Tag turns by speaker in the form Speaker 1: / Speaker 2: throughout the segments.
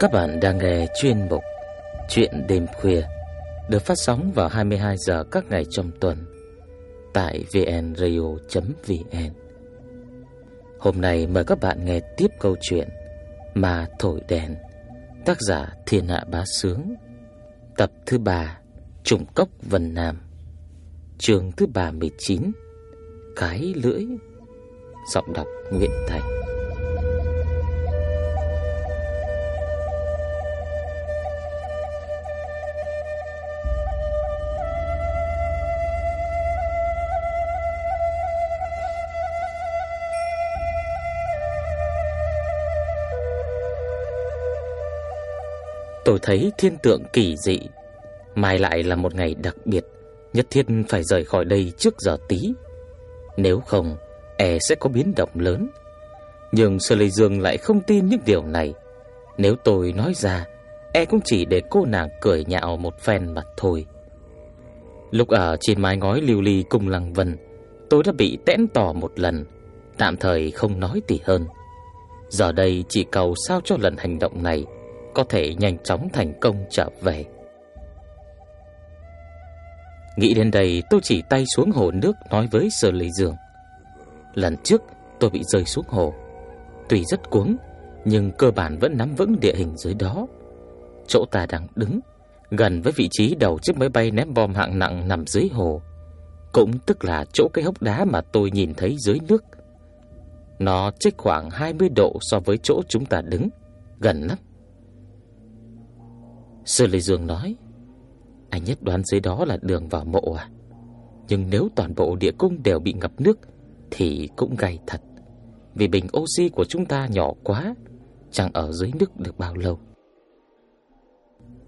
Speaker 1: Các bạn đang nghe chuyên mục Chuyện đêm khuya được phát sóng vào 22 giờ các ngày trong tuần tại vnradio.vn. Hôm nay mời các bạn nghe tiếp câu chuyện Mà thổi đèn, tác giả Thiên Hạ Bá Sướng, tập thứ 3, Trùng cốc Vân Nam. Chương thứ 39, Cái lưỡi. Giọng đọc Nguyễn Thành. Tôi thấy thiên tượng kỳ dị, mai lại là một ngày đặc biệt, nhất thiết phải rời khỏi đây trước giờ tí. Nếu không, e sẽ có biến động lớn. Nhưng Sơ Lê Dương lại không tin những điều này. Nếu tôi nói ra, e cũng chỉ để cô nàng cười nhạo một phen mà thôi. Lúc ở trên mái ngói lưu ly cùng Lăng Vân, tôi đã bị tẽn tỏ một lần, tạm thời không nói tỉ hơn. Giờ đây chỉ cầu sao cho lần hành động này có thể nhanh chóng thành công trở về. Nghĩ đến đây, tôi chỉ tay xuống hồ nước nói với Sở Lệ Dương. Lần trước tôi bị rơi xuống hồ, tuy rất cuống, nhưng cơ bản vẫn nắm vững địa hình dưới đó. Chỗ ta đang đứng, gần với vị trí đầu chiếc máy bay ném bom hạng nặng nằm dưới hồ, cũng tức là chỗ cái hốc đá mà tôi nhìn thấy dưới nước. Nó chênh khoảng 20 độ so với chỗ chúng ta đứng, gần lắm. Sư Lê Dương nói, Anh nhất đoán dưới đó là đường vào mộ à? Nhưng nếu toàn bộ địa cung đều bị ngập nước Thì cũng gay thật. Vì bình oxy của chúng ta nhỏ quá, Chẳng ở dưới nước được bao lâu.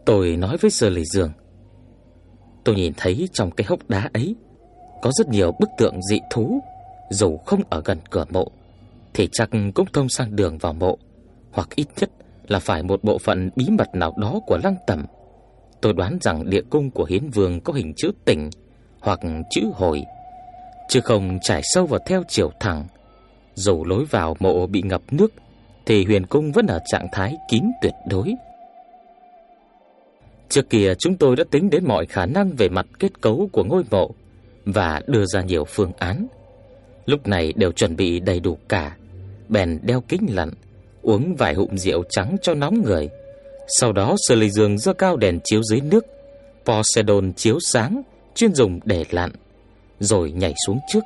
Speaker 1: Tôi nói với Sơ Lê Dương, Tôi nhìn thấy trong cái hốc đá ấy Có rất nhiều bức tượng dị thú, Dù không ở gần cửa mộ Thì chắc cũng thông sang đường vào mộ, Hoặc ít nhất là phải một bộ phận bí mật nào đó của lăng tẩm. Tôi đoán rằng địa cung của hiến vương có hình chữ tỉnh hoặc chữ hồi, chứ không trải sâu vào theo chiều thẳng. Dù lối vào mộ bị ngập nước, thì huyền cung vẫn ở trạng thái kín tuyệt đối. Trước kia chúng tôi đã tính đến mọi khả năng về mặt kết cấu của ngôi mộ và đưa ra nhiều phương án. Lúc này đều chuẩn bị đầy đủ cả, bèn đeo kính lặn, uống vài hụm rượu trắng cho nóng người. Sau đó Sơ Lê Dương giơ cao đèn chiếu dưới nước, Poseidon chiếu sáng, chuyên dùng để lặn, rồi nhảy xuống trước.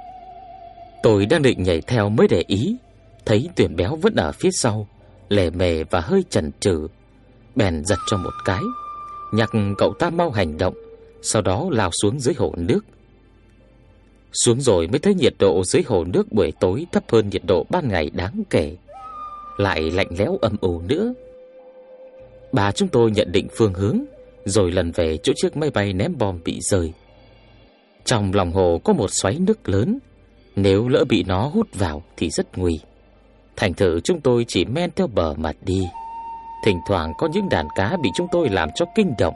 Speaker 1: Tôi đang định nhảy theo mới để ý, thấy tuyển béo vẫn ở phía sau, lề mề và hơi chần chừ, bèn giật cho một cái, nhắc cậu ta mau hành động, sau đó lao xuống dưới hồ nước. Xuống rồi mới thấy nhiệt độ dưới hồ nước buổi tối thấp hơn nhiệt độ ban ngày đáng kể lại lạnh lẽo âm u nữa. Bà chúng tôi nhận định phương hướng, rồi lần về chỗ chiếc máy bay ném bom bị rơi. Trong lòng hồ có một xoáy nước lớn, nếu lỡ bị nó hút vào thì rất nguy. Thành thử chúng tôi chỉ men theo bờ mà đi. Thỉnh thoảng có những đàn cá bị chúng tôi làm cho kinh động,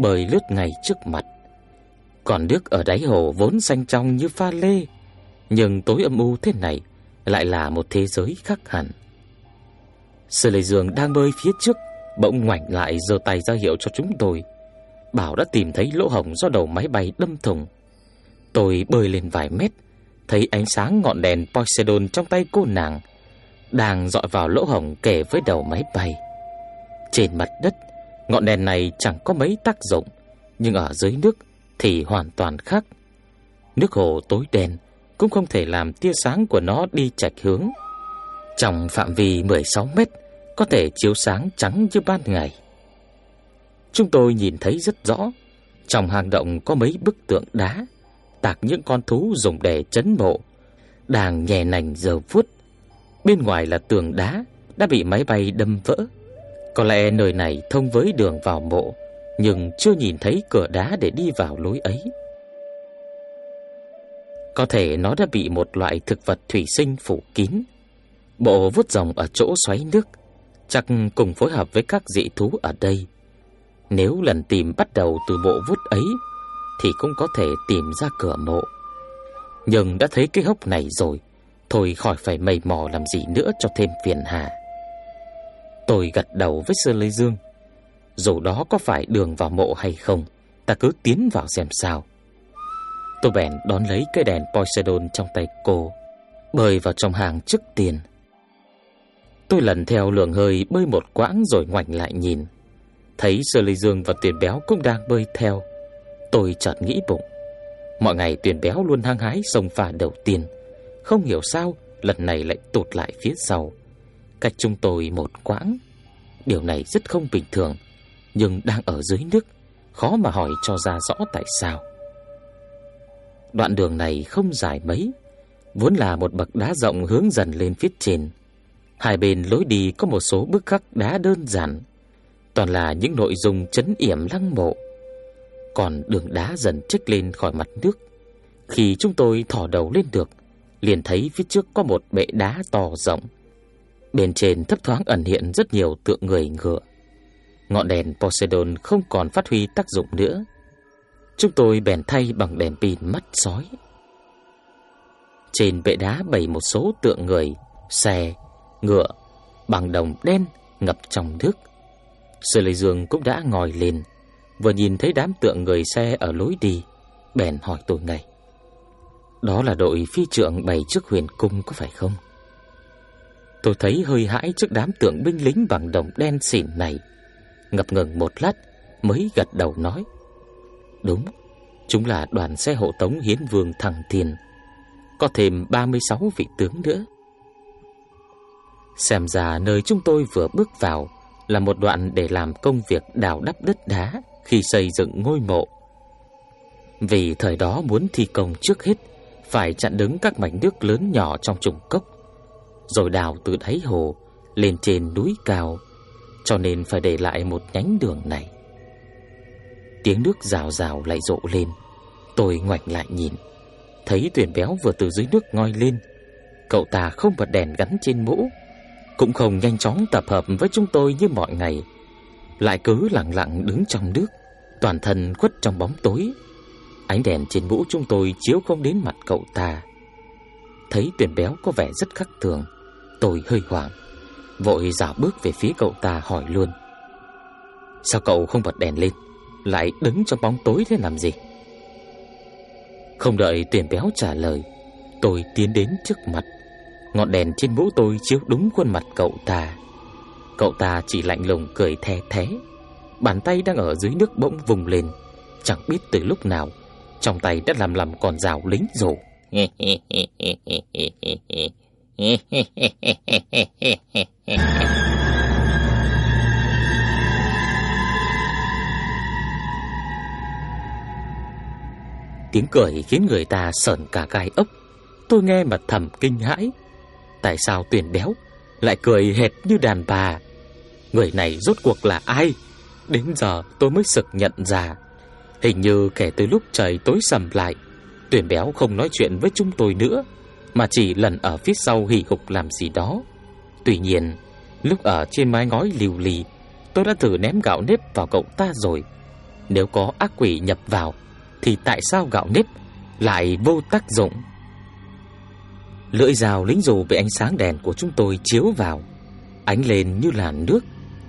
Speaker 1: bơi lướt ngay trước mặt. Còn nước ở đáy hồ vốn xanh trong như pha lê, nhưng tối âm u thế này lại là một thế giới khác hẳn. Sư Lê Dương đang bơi phía trước, bỗng ngoảnh lại giơ tay ra hiệu cho chúng tôi. Bảo đã tìm thấy lỗ hổng do đầu máy bay đâm thủng. Tôi bơi lên vài mét, thấy ánh sáng ngọn đèn Poseidon trong tay cô nàng đang dọi vào lỗ hổng kề với đầu máy bay. Trên mặt đất, ngọn đèn này chẳng có mấy tác dụng, nhưng ở dưới nước thì hoàn toàn khác. Nước hồ tối đen cũng không thể làm tia sáng của nó đi chạch hướng. Trong phạm vi 16 mét, Có thể chiếu sáng trắng như ban ngày. Chúng tôi nhìn thấy rất rõ, Trong hang động có mấy bức tượng đá, Tạc những con thú dùng để chấn mộ, Đang nhẹ nành giờ phút. Bên ngoài là tường đá Đã bị máy bay đâm vỡ. Có lẽ nơi này thông với đường vào mộ, Nhưng chưa nhìn thấy cửa đá để đi vào lối ấy. Có thể nó đã bị một loại thực vật thủy sinh phủ kín. Bộ vút rồng ở chỗ xoáy nước chắc cùng phối hợp với các dị thú ở đây. Nếu lần tìm bắt đầu từ bộ vút ấy thì cũng có thể tìm ra cửa mộ. Nhưng đã thấy cái hốc này rồi, thôi khỏi phải mầy mò làm gì nữa cho thêm phiền hà. Tôi gật đầu với Sơ Lê Dương. Dù đó có phải đường vào mộ hay không, ta cứ tiến vào xem sao. Tôi bèn đón lấy cây đèn Poseidon trong tay cô, bơi vào trong hàng trước tiền. Tôi lần theo luồng hơi bơi một quãng rồi ngoảnh lại nhìn. Thấy Sơ Lê Dương và Tuyền Béo cũng đang bơi theo. Tôi chợt nghĩ bụng. Mọi ngày Tuyền Béo luôn hăng hái sông phà đầu tiên. Không hiểu sao, lần này lại tụt lại phía sau. Cách chúng tôi một quãng. Điều này rất không bình thường. Nhưng đang ở dưới nước. Khó mà hỏi cho ra rõ tại sao. Đoạn đường này không dài mấy. Vốn là một bậc đá rộng hướng dần lên phía trên. Hai bên lối đi có một số bức khắc đá đơn giản, toàn là những nội dung chấn yểm lăng mộ. Còn đường đá dần trích lên khỏi mặt nước. Khi chúng tôi thò đầu lên được, liền thấy phía trước có một bệ đá to rộng. Bên trên thấp thoáng ẩn hiện rất nhiều tượng người ngựa. Ngọn đèn Poseidon không còn phát huy tác dụng nữa. Chúng tôi bèn thay bằng đèn pin mắt sói. Trên bệ đá bày một số tượng người, xe, ngựa bằng đồng đen ngập trong nước. Sư Lê Dương cũng đã ngồi lên, vừa nhìn thấy đám tượng người xe ở lối đi, bèn hỏi tôi ngay. Đó là đội phi trượng bày trước huyền cung có phải không? Tôi thấy hơi hãi trước đám tượng binh lính bằng đồng đen xỉn này, ngập ngừng một lát mới gật đầu nói: "Đúng, chúng là đoàn xe hộ tống hiến vương thằng Tiền, có thêm 36 vị tướng nữa." Xem ra nơi chúng tôi vừa bước vào là một đoạn để làm công việc đào đắp đất đá khi xây dựng ngôi mộ. Vì thời đó muốn thi công trước hết phải chặn đứng các mảnh nước lớn nhỏ trong trùng cốc, rồi đào từ đáy hồ lên trên núi cao, cho nên phải để lại một nhánh đường này. Tiếng nước rào rào lại rộ lên, tôi ngoảnh lại nhìn, thấy tuyển béo vừa từ dưới nước ngoi lên, cậu ta không bật đèn gắn trên mũ cũng không nhanh chóng tập hợp với chúng tôi như mọi ngày, lại cứ lặng lặng đứng trong nước, toàn thân khuất trong bóng tối. Ánh đèn trên mũ chúng tôi chiếu không đến mặt cậu ta. Thấy tuyển béo có vẻ rất khắc thường, tôi hơi hoảng, vội dạo bước về phía cậu ta hỏi luôn. Sao cậu không bật đèn lên, lại đứng trong bóng tối thế làm gì? Không đợi tuyển béo trả lời, tôi tiến đến trước mặt Ngọn đèn trên mũ tôi chiếu đúng khuôn mặt cậu ta. Cậu ta chỉ lạnh lùng cười the thế Bàn tay đang ở dưới nước bỗng vùng lên. Chẳng biết từ lúc nào, Trong tay đã làm làm còn rào lính rổ Tiếng cười khiến người ta sởn cả gai ốc. Tôi nghe mà thầm kinh hãi. Tại sao tuyển béo Lại cười hệt như đàn bà? Người này rốt cuộc là ai? Đến giờ tôi mới sực nhận ra. Hình như kể từ lúc trời tối sầm lại, Tuyển béo không nói chuyện với chúng tôi nữa, Mà chỉ lần ở phía sau hì hục làm gì đó. Tuy nhiên, Lúc ở trên mái ngói liều lì, Tôi đã thử ném gạo nếp vào cậu ta rồi. Nếu có ác quỷ nhập vào, Thì tại sao gạo nếp Lại vô tác dụng? Lưỡi dao lính dù bị ánh sáng đèn của chúng tôi chiếu vào, ánh lên như làn nước,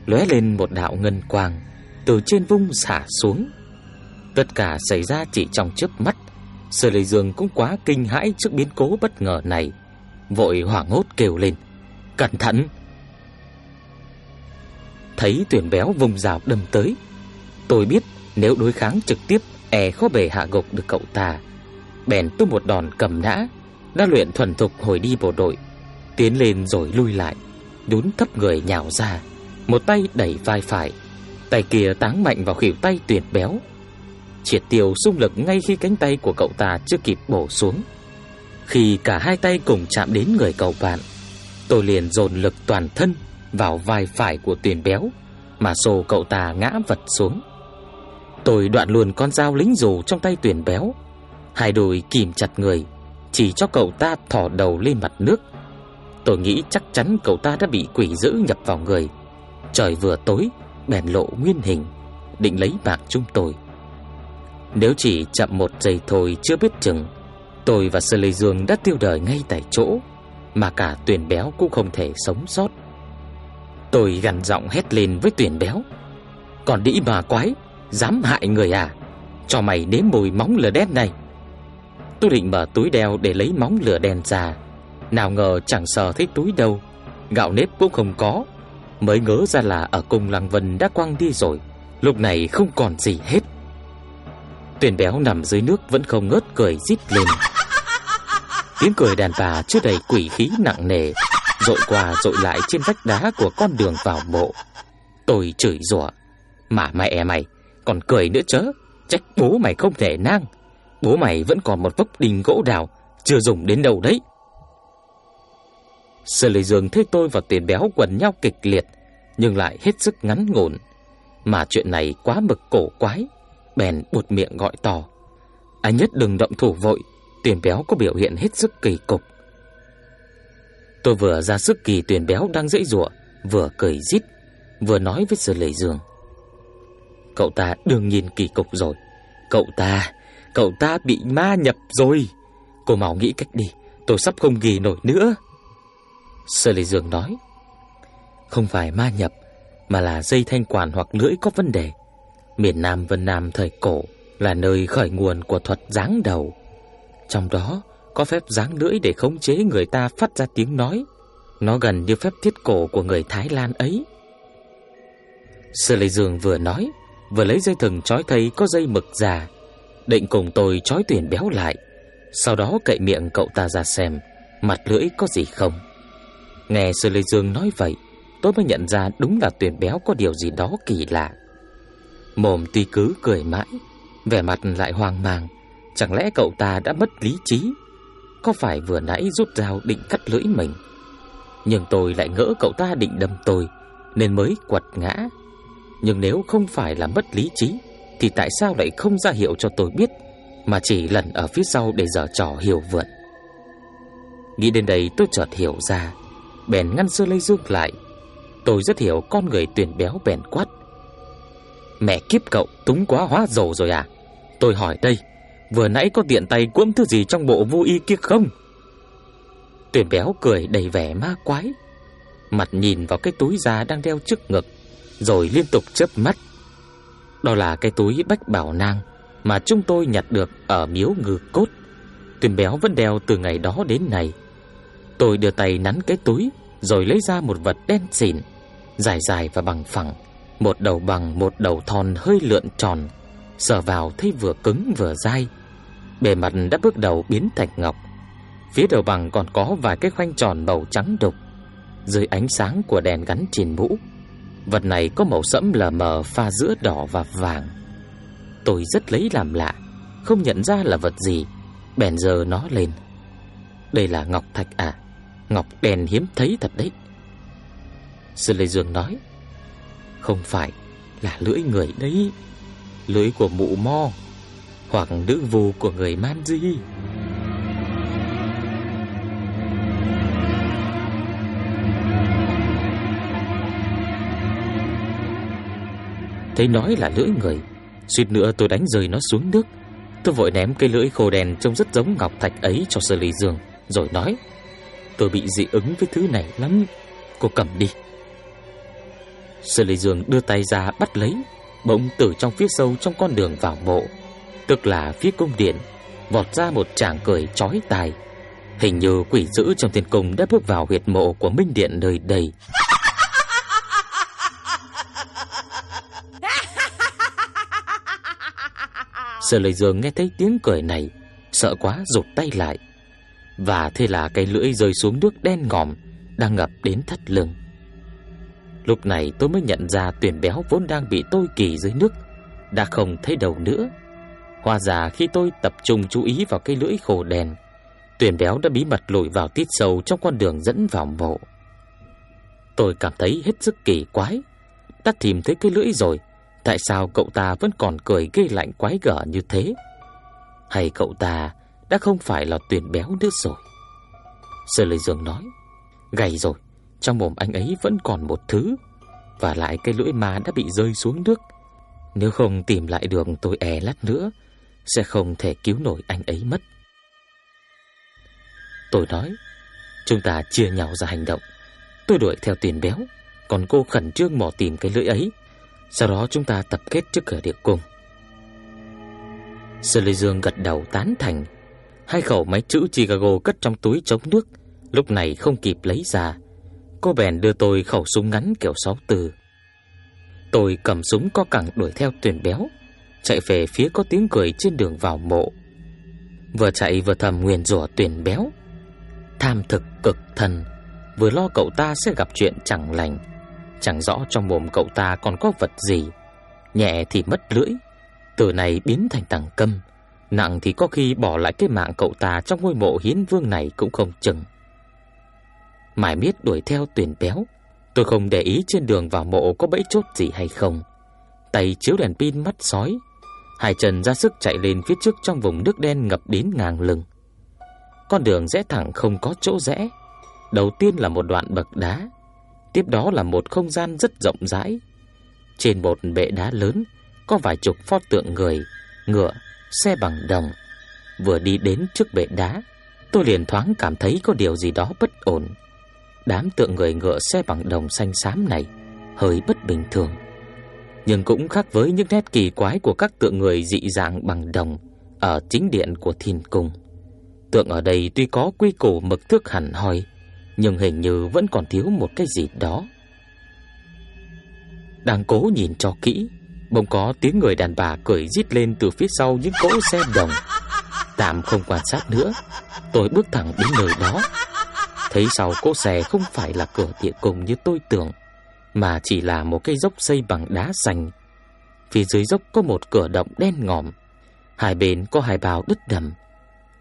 Speaker 1: lóe lên một đạo ngân quang từ trên vung xả xuống. Tất cả xảy ra chỉ trong chớp mắt. Sở Lệ Dương cũng quá kinh hãi trước biến cố bất ngờ này, vội hoảng hốt kêu lên: "Cẩn thận!" Thấy tuyển béo vùng rào đâm tới, tôi biết nếu đối kháng trực tiếp e khó bề hạ gục được cậu ta. Bèn tung một đòn cầm nã đã luyện thuần thục hồi đi bộ đội, tiến lên rồi lui lại, đốn thấp người nhào ra, một tay đẩy vai phải, tay kia táng mạnh vào khuỷu tay tuyệt béo. Triệt tiêu xung lực ngay khi cánh tay của cậu ta chưa kịp bổ xuống. Khi cả hai tay cùng chạm đến người cậu bạn, tôi liền dồn lực toàn thân vào vai phải của tuyển béo, mà xô cậu ta ngã vật xuống. Tôi đoạn luôn con dao lính dù trong tay tuyển béo, hai đùi kìm chặt người, chỉ cho cậu ta thò đầu lên mặt nước. Tôi nghĩ chắc chắn cậu ta đã bị quỷ dữ nhập vào người. Trời vừa tối, bèn lộ nguyên hình, định lấy mạng chúng tôi. Nếu chỉ chậm một giây thôi chưa biết chừng, tôi và Sơ Lê Dương đã tiêu đời ngay tại chỗ, mà cả tuyển béo cũng không thể sống sót. Tôi gằn giọng hét lên với tuyển béo Còn đĩ bà quái Dám hại người à Cho mày nếm mùi móng lửa đen này Tôi định mở túi đeo để lấy móng lửa đèn ra Nào ngờ chẳng sờ thấy túi đâu, Gạo nếp cũng không có. Mới ngỡ ra là ở cung Lăng Vân đã quăng đi rồi, Lúc này không còn gì hết. Tuyển béo nằm dưới nước vẫn không ngớt cười rít lên. Tiếng cười đàn bà chứa đầy quỷ khí nặng nề, Rội qua rội lại trên vách đá của con đường vào mộ. Tôi chửi rủa, Mà mẹ mày, còn cười nữa chớ, Trách bố mày không thể nang. Bố mày vẫn còn một vốc đình gỗ đào, Chưa dùng đến đâu đấy. Sơ Lệ Dương thấy tôi và tiền béo quần nhau kịch liệt, Nhưng lại hết sức ngắn ngủn. Mà chuyện này quá mực cổ quái, Bèn buột miệng gọi to. Anh nhất đừng động thủ vội, Tiền béo có biểu hiện hết sức kỳ cục. Tôi vừa ra sức kỳ tuyển béo đang dãy rủa Vừa cười rít, Vừa nói với sơ Lệ Dương Cậu ta đương nhiên kỳ cục rồi, Cậu ta Cậu ta bị ma nhập rồi. Cô mau nghĩ cách đi, Tôi sắp không ghi nổi nữa. Sơ Lê Dương nói, Không phải ma nhập, Mà là dây thanh quản hoặc lưỡi có vấn đề. Miền Nam Vân Nam thời cổ Là nơi khởi nguồn của thuật giáng đầu. Trong đó, có phép giáng lưỡi để khống chế người ta phát ra tiếng nói. Nó gần như phép thiết cổ của người Thái Lan ấy. Sơ Lê Dương vừa nói, Vừa lấy dây thừng trói thấy có dây mực già Định cùng tôi trói tuyển béo lại. Sau đó cậy miệng cậu ta ra xem, Mặt lưỡi có gì không. Nghe Sư Lê Dương nói vậy, Tôi mới nhận ra đúng là tuyển béo có điều gì đó kỳ lạ. Mồm tuy cứ cười mãi, Vẻ mặt lại hoang mang. Chẳng lẽ cậu ta đã mất lý trí? Có phải vừa nãy rút dao định cắt lưỡi mình? Nhưng tôi lại ngỡ cậu ta định đâm tôi, Nên mới quật ngã. Nhưng nếu không phải là mất lý trí thì tại sao lại không ra hiệu cho tôi biết, Mà chỉ lần ở phía sau để giở trò hiểu vượn? Nghĩ đến đây tôi chợt hiểu ra, Bèn ngăn sơ lây dương lại. Tôi rất hiểu con người tuyển béo bèn quát. Mẹ kiếp cậu, túng quá hóa rồ rồi à? Tôi hỏi đây, Vừa nãy có tiện tay cuỗm thứ gì trong bộ vô y kia không? Tuyển béo cười đầy vẻ ma quái. Mặt nhìn vào cái túi da đang đeo trước ngực, Rồi liên tục chớp mắt. Đó là cái túi bách bảo nang Mà chúng tôi nhặt được ở miếu ngư cốt. Tuyền béo vẫn đeo từ ngày đó đến nay. Tôi đưa tay nắn cái túi, Rồi lấy ra một vật đen xỉn Dài dài và bằng phẳng, Một đầu bằng một đầu thon hơi lượn tròn, Sờ vào thấy vừa cứng vừa dai. Bề mặt đã bước đầu biến thành ngọc, Phía đầu bằng còn có vài cái khoanh tròn màu trắng đục. Dưới ánh sáng của đèn gắn trên mũ Vật này có màu sẫm lờ mờ pha giữa đỏ và vàng. Tôi rất lấy làm lạ, Không nhận ra là vật gì, Bèn giờ nó lên. Đây là ngọc thạch à Ngọc đèn hiếm thấy thật đấy. Sư Lê Dương nói, Không phải là lưỡi người đấy, Lưỡi của mụ mo Hoặc nữ vù của người man di. Thấy nói là lưỡi người. Suýt nữa tôi đánh rơi nó xuống nước. Tôi vội ném cây lưỡi khô đèn Trông rất giống ngọc thạch ấy cho Sơ Lê Dương Rồi nói, Tôi bị dị ứng với thứ này lắm. Cô cầm đi. Sơ Lê Dương đưa tay ra bắt lấy, Bỗng từ trong phía sâu trong con đường vào mộ, Tức là phía cung điện, Vọt ra một chàng cười chói tai. Hình như quỷ dữ trong thiên cung Đã bước vào huyệt mộ của Minh Điện nơi đây. Sở Lệ Dương nghe thấy tiếng cười này, Sợ quá rụt tay lại. Và thế là cái lưỡi rơi xuống nước đen ngòm, Đang ngập đến thắt lưng. Lúc này tôi mới nhận ra tuyển béo vốn đang bị tôi kỳ dưới nước, Đã không thấy đầu nữa. Hóa ra khi tôi tập trung chú ý vào cái lưỡi khổ đèn Tuyển béo đã bí mật lùi vào tít sâu trong con đường dẫn vào mộ. Tôi cảm thấy hết sức kỳ quái, Đã tìm thấy cái lưỡi rồi. Tại sao cậu ta vẫn còn cười gây lạnh quái gở như thế Hay cậu ta đã không phải là tuyển béo nữa rồi. Sơ Lê Dương nói, gầy rồi, trong mồm anh ấy vẫn còn một thứ, và lại cái lưỡi ma đã bị rơi xuống nước. Nếu không tìm lại được tôi e lát nữa, sẽ không thể cứu nổi anh ấy mất. Tôi nói, chúng ta chia nhau ra hành động. Tôi đuổi theo tuyển béo, Còn cô khẩn trương mò tìm cái lưỡi ấy sau đó chúng ta tập kết trước cửa địa cung. Sư Lê Dương gật đầu tán thành. Hai khẩu máy chữ Chicago cất trong túi chống nước, Lúc này không kịp lấy ra. Cô bèn đưa tôi khẩu súng ngắn kiểu 64 Tôi cầm súng co cẳng đuổi theo tuyển béo, Chạy về phía có tiếng cười trên đường vào mộ. Vừa chạy vừa thầm nguyền rủa tuyển béo. Tham thực cực thần, Vừa lo cậu ta sẽ gặp chuyện chẳng lành. Chẳng rõ trong mồm cậu ta còn có vật gì. Nhẹ thì mất lưỡi, Từ này biến thành tàng câm. Nặng thì có khi bỏ lại cái mạng cậu ta Trong ngôi mộ hiến vương này cũng không chừng. Mãi miết đuổi theo tuyển béo. Tôi không để ý trên đường vào mộ có bẫy chốt gì hay không. Tay chiếu đèn pin mắt sói. Hai chân ra sức chạy lên phía trước trong vùng nước đen ngập đến ngang lưng. Con đường rẽ thẳng không có chỗ rẽ. Đầu tiên là một đoạn bậc đá. Tiếp đó là một không gian rất rộng rãi. Trên một bệ đá lớn Có vài chục pho tượng người Ngựa, xe bằng đồng. Vừa đi đến trước bệ đá Tôi liền thoáng cảm thấy có điều gì đó bất ổn. Đám tượng người ngựa xe bằng đồng xanh xám này Hơi bất bình thường. Nhưng cũng khác với những nét kỳ quái Của các tượng người dị dạng bằng đồng Ở chính điện của thiên cung. Tượng ở đây tuy có quy củ mực thước hẳn hoi nhưng hình như vẫn còn thiếu một cái gì đó. Đang cố nhìn cho kỹ, Bỗng có tiếng người đàn bà cười rít lên từ phía sau những cỗ xe đồng. Tạm không quan sát nữa, Tôi bước thẳng đến nơi đó. Thấy sau cỗ xe không phải là cửa địa cùng như tôi tưởng, Mà chỉ là một cây dốc xây bằng đá xanh. Phía dưới dốc có một cửa động đen ngòm, Hai bên có hai bào đất đầm.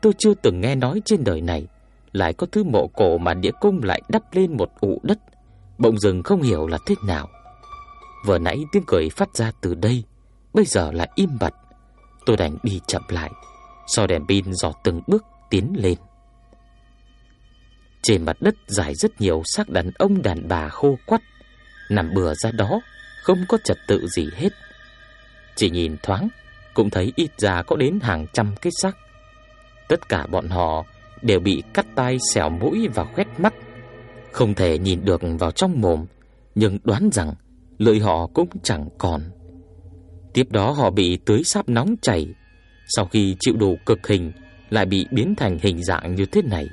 Speaker 1: Tôi chưa từng nghe nói trên đời này. Lại có thứ mộ cổ mà địa cung lại đắp lên một ụ đất. Bỗng dừng không hiểu là thế nào. Vừa nãy tiếng cười phát ra từ đây, Bây giờ lại im bặt. Tôi đành đi chậm lại, So đèn pin dò từng bước tiến lên. Trên mặt đất dài rất nhiều xác đàn ông đàn bà khô quắt. Nằm bừa ra đó, Không có trật tự gì hết. Chỉ nhìn thoáng, Cũng thấy ít ra có đến hàng trăm cái xác. Tất cả bọn họ Đều bị cắt tay xẻo mũi và khoét mắt, Không thể nhìn được vào trong mồm, Nhưng đoán rằng Lưỡi họ cũng chẳng còn. Tiếp đó họ bị tưới sáp nóng chảy, Sau khi chịu đủ cực hình Lại bị biến thành hình dạng như thế này.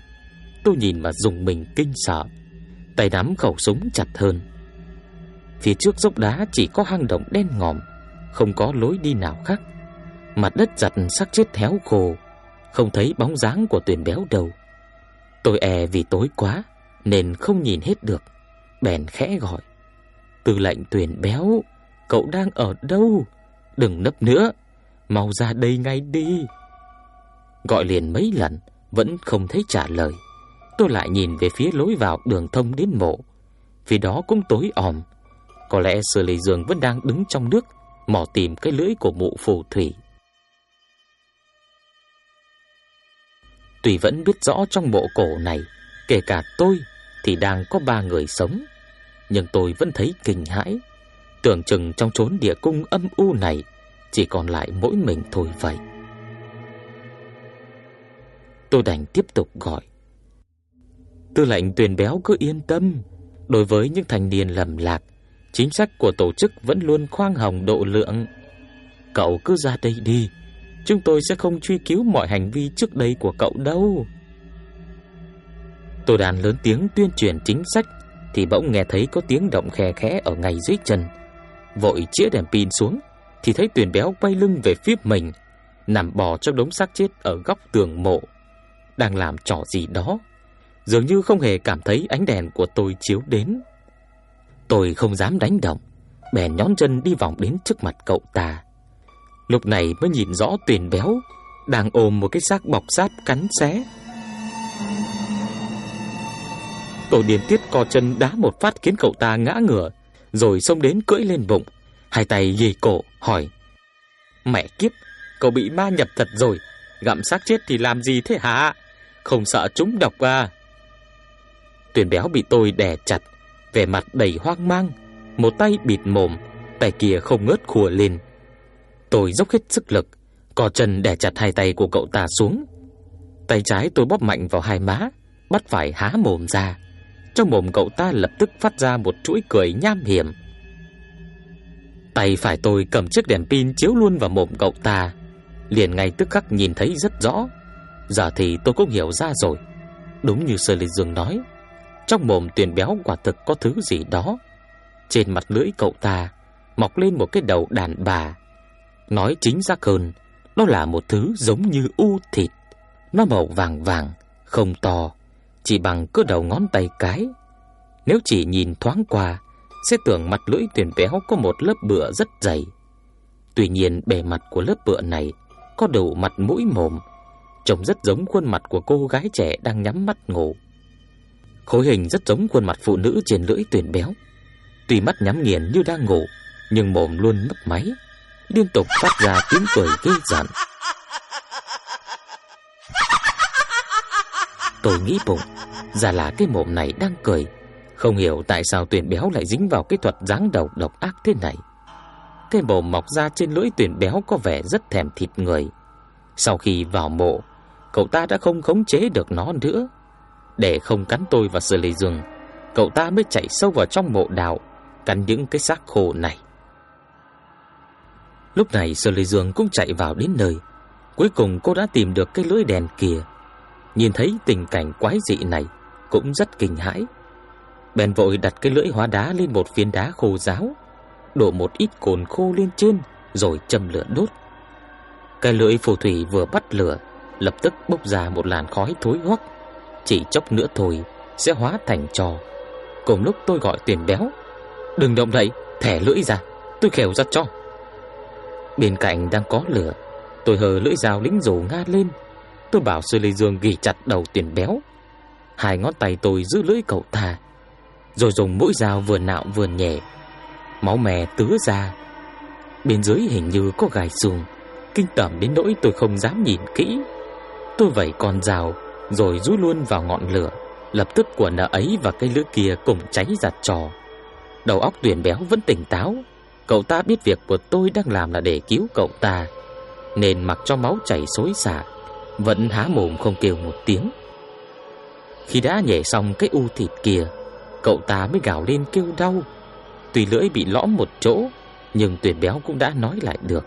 Speaker 1: Tôi nhìn mà dùng mình kinh sợ, Tay nắm khẩu súng chặt hơn. Phía trước dốc đá chỉ có hang động đen ngòm, Không có lối đi nào khác. Mặt đất giặt sắc chết héo khô không thấy bóng dáng của tuyển béo đâu. Tôi e vì tối quá, Nên không nhìn hết được, Bèn khẽ gọi. Tư lệnh tuyển béo, Cậu đang ở đâu? Đừng nấp nữa, Mau ra đây ngay đi. Gọi liền mấy lần, Vẫn không thấy trả lời. Tôi lại nhìn về phía lối vào đường thông đến mộ. Vì đó cũng tối òm. Có lẽ Sư Lê Dương vẫn đang đứng trong nước, Mò tìm cái lưỡi của mụ phù thủy. Tùy vẫn biết rõ trong mộ cổ này Kể cả tôi Thì đang có ba người sống Nhưng tôi vẫn thấy kinh hãi. Tưởng chừng trong chốn địa cung âm u này Chỉ còn lại mỗi mình thôi vậy. Tôi đành tiếp tục gọi. Tư lệnh tuyển béo cứ yên tâm, đối với những thành niên lầm lạc, chính sách của tổ chức vẫn luôn khoan hồng độ lượng. Cậu cứ ra đây đi, chúng tôi sẽ không truy cứu mọi hành vi trước đây của cậu đâu. Tô đàn lớn tiếng tuyên truyền chính sách thì bỗng nghe thấy có tiếng động khe khẽ ở ngay dưới chân. Vội chĩa đèn pin xuống thì thấy tuyển béo quay lưng về phía mình, nằm bò trong đống xác chết ở góc tường mộ, đang làm trò gì đó dường như không hề cảm thấy ánh đèn của tôi chiếu đến. Tôi không dám đánh động, bèn nhón chân đi vòng đến trước mặt cậu ta. Lúc này mới nhìn rõ tuyển béo đang ôm một cái xác bọc giáp cắn xé. tổ điên tiết co chân đá một phát khiến cậu ta ngã ngửa, rồi xông đến cưỡi lên bụng, hai tay ghì cổ hỏi: "Mẹ kiếp, cậu bị ma nhập thật rồi, gặm xác chết thì làm gì thế hả? Không sợ chúng độc à?" Tuyền béo bị tôi đè chặt, vẻ mặt đầy hoang mang, một tay bịt mồm, tay kia không ngớt khùa lên. Tôi dốc hết sức lực, cò chân đè chặt hai tay của cậu ta xuống. Tay trái tôi bóp mạnh vào hai má, bắt phải há mồm ra. Trong mồm cậu ta lập tức phát ra một chuỗi cười nham hiểm. Tay phải tôi cầm chiếc đèn pin chiếu luôn vào mồm cậu ta, liền ngay tức khắc nhìn thấy rất rõ. Giờ thì tôi cũng hiểu ra rồi. Đúng như Sơ Lê Dương nói, trong mồm tuyển béo quả thực có thứ gì đó. Trên mặt lưỡi cậu ta mọc lên một cái đầu đàn bà. Nói chính xác hơn, nó là một thứ giống như u thịt. Nó màu vàng vàng, không to, chỉ bằng cỡ đầu ngón tay cái. Nếu chỉ nhìn thoáng qua, sẽ tưởng mặt lưỡi tuyển béo có một lớp bựa rất dày. Tuy nhiên bề mặt của lớp bựa này có đủ mặt mũi mồm, trông rất giống khuôn mặt của cô gái trẻ đang nhắm mắt ngủ. Khối hình rất giống khuôn mặt phụ nữ trên lưỡi tuyển béo. Tuy mắt nhắm nghiền như đang ngủ, nhưng mồm luôn mấp máy, liên tục phát ra tiếng cười ghê giận. Tôi nghĩ bụng, ra là cái mồm này đang cười, không hiểu tại sao tuyển béo lại dính vào cái thuật dáng đầu độc ác thế này. Cái mồm mọc ra trên lưỡi tuyển béo có vẻ rất thèm thịt người. Sau khi vào mộ, cậu ta đã không khống chế được nó nữa. Để không cắn tôi và Sơ Lê Dương, cậu ta mới chạy sâu vào trong mộ đạo, cắn những cái xác khô này. Lúc này Sở Lê Dương cũng chạy vào đến nơi. Cuối cùng cô đã tìm được cái lưỡi đèn kia. Nhìn thấy tình cảnh quái dị này, cũng rất kinh hãi. Bèn vội đặt cái lưỡi hóa đá lên một phiến đá khô ráo, đổ một ít cồn khô lên trên rồi châm lửa đốt. Cái lưỡi phù thủy vừa bắt lửa, lập tức bốc ra một làn khói thối hoắc, chỉ chốc nữa thôi sẽ hóa thành trò. Cùng lúc tôi gọi Tiền Béo, "Đừng động đậy, thẻ lưỡi ra, tôi khều ra cho." Bên cạnh đang có lửa, tôi hờ lưỡi dao lính rồ nga lên. Tôi bảo Sư Lê Dương ghi chặt đầu Tiền Béo. Hai ngón tay tôi giữ lưỡi cậu ta, rồi dùng mũi dao vừa nạo vừa nhẹ. Máu mè tứa ra. Bên dưới hình như có gai xuồng, kinh tởm đến nỗi tôi không dám nhìn kỹ. Tôi vẩy con dao rồi rút luôn vào ngọn lửa, lập tức của nợ ấy và cây lưỡi kia cùng cháy giặt trò. Đầu óc tuyển béo vẫn tỉnh táo, cậu ta biết việc của tôi đang làm là để cứu cậu ta, nên mặc cho máu chảy xối xả, vẫn há mồm không kêu một tiếng. Khi đã nhảy xong cái u thịt kia, cậu ta mới gào lên kêu đau. tùy lưỡi bị lõm một chỗ, nhưng tuyển béo cũng đã nói lại được.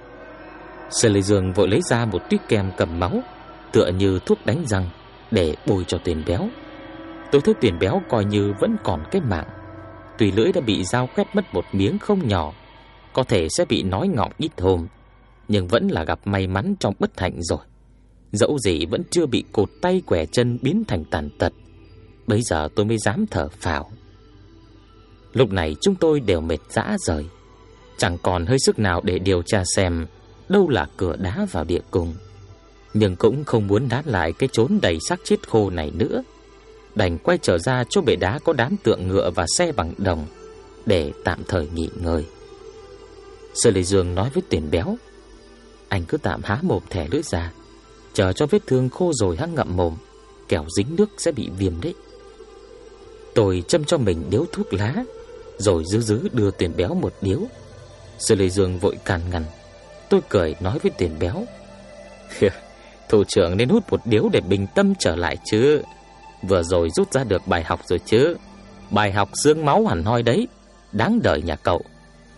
Speaker 1: Sơ Lê Dương vội lấy ra một tuyết kem cầm máu, tựa như thuốc đánh răng để bôi cho tuyển béo. Tôi thấy tuyển béo coi như vẫn còn cái mạng. tùy lưỡi đã bị dao quét mất một miếng không nhỏ, có thể sẽ bị nói ngọng ít hôm, nhưng vẫn là gặp may mắn trong bất hạnh rồi. Dẫu gì vẫn chưa bị cột tay quẻ chân biến thành tàn tật. Bây giờ tôi mới dám thở phào. Lúc này chúng tôi đều mệt dã rời, chẳng còn hơi sức nào để điều tra xem đâu là cửa đá vào địa cung. Nhưng cũng không muốn đá lại cái chốn đầy xác chết khô này nữa. Đành quay trở ra chỗ bể đá có đám tượng ngựa và xe bằng đồng để tạm thời nghỉ ngơi. Sơ Lê Dương nói với Tiền Béo, anh cứ tạm há mồm thẻ lưỡi ra, chờ cho vết thương khô rồi hăng ngậm mồm, kẻo dính nước sẽ bị viêm đấy. Tôi châm cho mình điếu thuốc lá, rồi dứ dứ đưa Tiền Béo một điếu. Sơ Lê Dương vội can ngăn. Tôi cười nói với Tiền Béo, Thủ trưởng nên hút một điếu để bình tâm trở lại chứ. Vừa rồi rút ra được bài học rồi chứ. Bài học xương máu hẳn hoi đấy, đáng đời nhà cậu.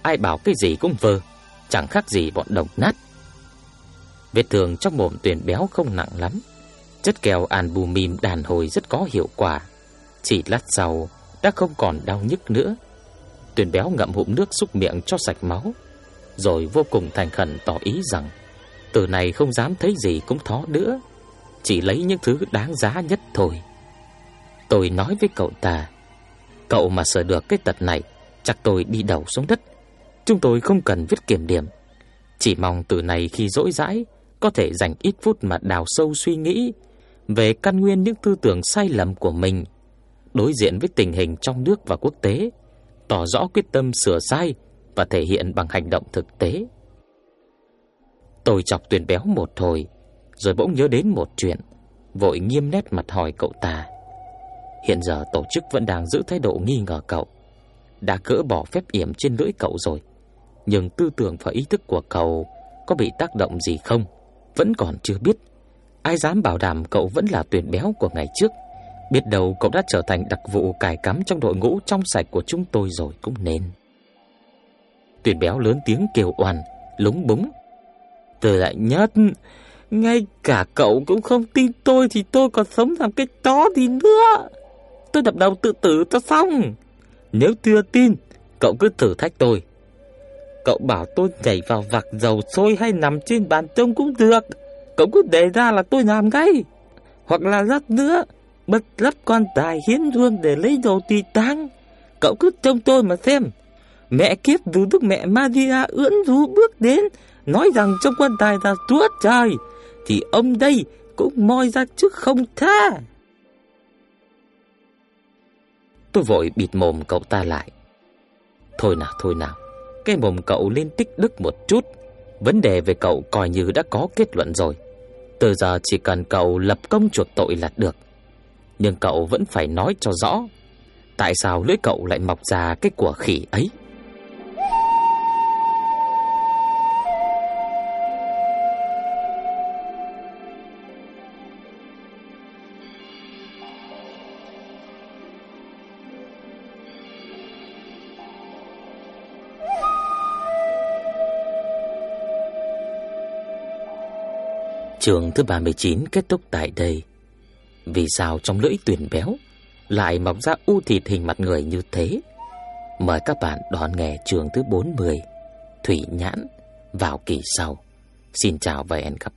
Speaker 1: Ai bảo cái gì cũng vơ, chẳng khác gì bọn đồng nát. Vết thương trong mồm tuyển béo không nặng lắm. Chất keo albumin đàn hồi rất có hiệu quả. Chỉ lát sau đã không còn đau nhức nữa. Tuyển béo ngậm hụm nước xúc miệng cho sạch máu, rồi vô cùng thành khẩn tỏ ý rằng từ này không dám thấy gì cũng thó nữa, chỉ lấy những thứ đáng giá nhất thôi. Tôi nói với cậu ta, cậu mà sợ được cái tật này, chắc tôi đi đầu xuống đất. Chúng tôi không cần viết kiểm điểm, chỉ mong từ này khi dỗi dãi có thể dành ít phút mà đào sâu suy nghĩ về căn nguyên những tư tưởng sai lầm của mình, đối diện với tình hình trong nước và quốc tế, tỏ rõ quyết tâm sửa sai và thể hiện bằng hành động thực tế. Tôi chọc tuyển béo một hồi, rồi bỗng nhớ đến một chuyện, vội nghiêm nét mặt hỏi cậu ta. Hiện giờ tổ chức vẫn đang giữ thái độ nghi ngờ cậu, đã cỡ bỏ phép yểm trên lưỡi cậu rồi, nhưng tư tưởng và ý thức của cậu có bị tác động gì không, vẫn còn chưa biết. Ai dám bảo đảm cậu vẫn là tuyển béo của ngày trước, Biết đâu cậu đã trở thành đặc vụ cải cắm trong đội ngũ trong sạch của chúng tôi rồi cũng nên. Tuyển béo lớn tiếng kêu oan, lúng búng. Tôi lại nhất, ngay cả cậu cũng không tin tôi thì tôi còn sống làm cái đó gì nữa. Tôi đập đầu tự tử cho xong. Nếu chưa tin, cậu cứ thử thách tôi. Cậu bảo tôi nhảy vào vạc dầu sôi hay nằm trên bàn trông cũng được. Cậu cứ đề ra là tôi làm ngay. Hoặc là lát nữa, bật lắp quan tài hiến hương để lấy đồ tùy tang. Cậu cứ trông tôi mà xem. Mẹ kiếp dù đức mẹ Maria ưỡn rú bước đến, nói rằng trong quan tài là Chúa Trời, thì ông đây cũng moi ra chứ không tha. Tôi vội bịt mồm cậu ta lại. Thôi nào, thôi nào, cái mồm cậu lên tích đức một chút. Vấn đề về cậu coi như đã có kết luận rồi. Từ giờ chỉ cần cậu lập công chuộc tội là được. Nhưng cậu vẫn phải nói cho rõ. Tại sao lưỡi cậu lại mọc ra cái của khỉ ấy? Trường thứ 39 kết thúc tại đây. Vì sao trong lưỡi tuyển béo lại mọc ra u thịt hình mặt người như thế? Mời các bạn đón nghe trường thứ 40 Thủy Nhãn, vào kỳ sau. Xin chào và hẹn gặp lại.